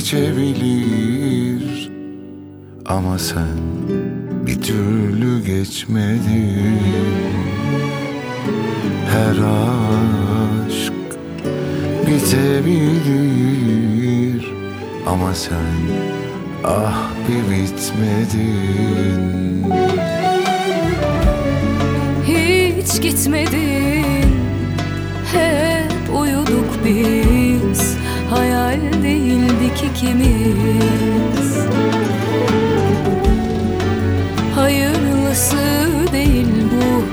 geçebilir. Ama sen bir türlü geçmedin. Her aşk bitebilir. Ama sen ah bir bitmedin. Hiç gitmedin. Hep uyuduk biz değildik ikimiz Hayırlısı değil bu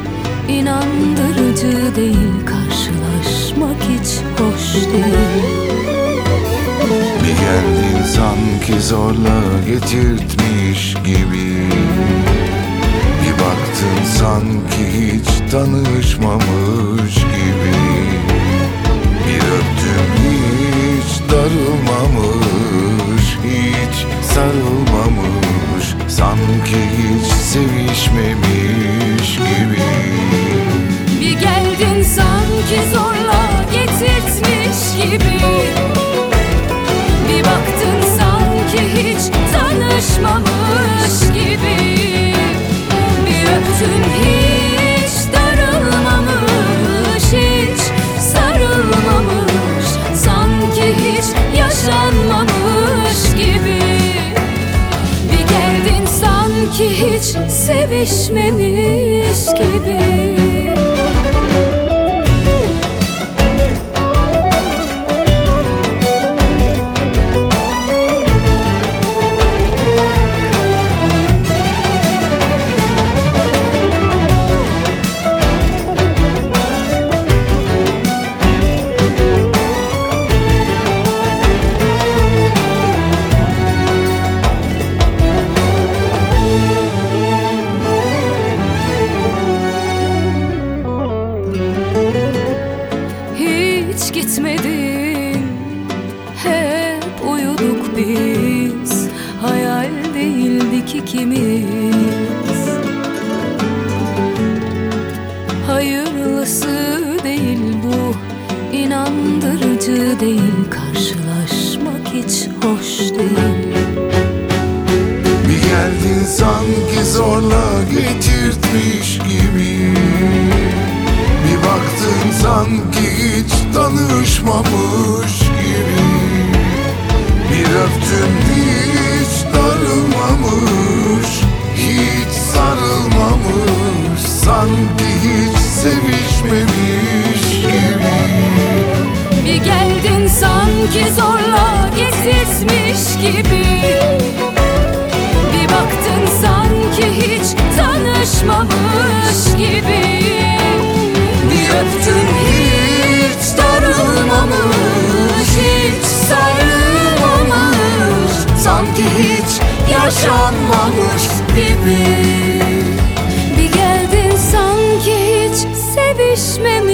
inandırıcı değil Karşılaşmak hiç hoş değil. Bir geldin sanki zorla getirtmiş gibi. Bir baktın sanki hiç tanışmamış gibi Sanki hiç sevişmemiş hiç sevişmemiş gibi ikimiz Hayırlısı değil bu inandırıcı değil Karşılaşmak hiç hoş değil. Bir geldin sanki zorla getirtmiş gibi. Bir baktın sanki hiç tanışmamış Sanki hiç sevişmemiş gibi. Bir geldin sanki zorla getirtmiş gibi. Bir baktın sanki hiç tanışmamış gibi. Bir öptün hiç darılmamış Hiç sarılmamış Sanki hiç yaşanmamış gibi geldin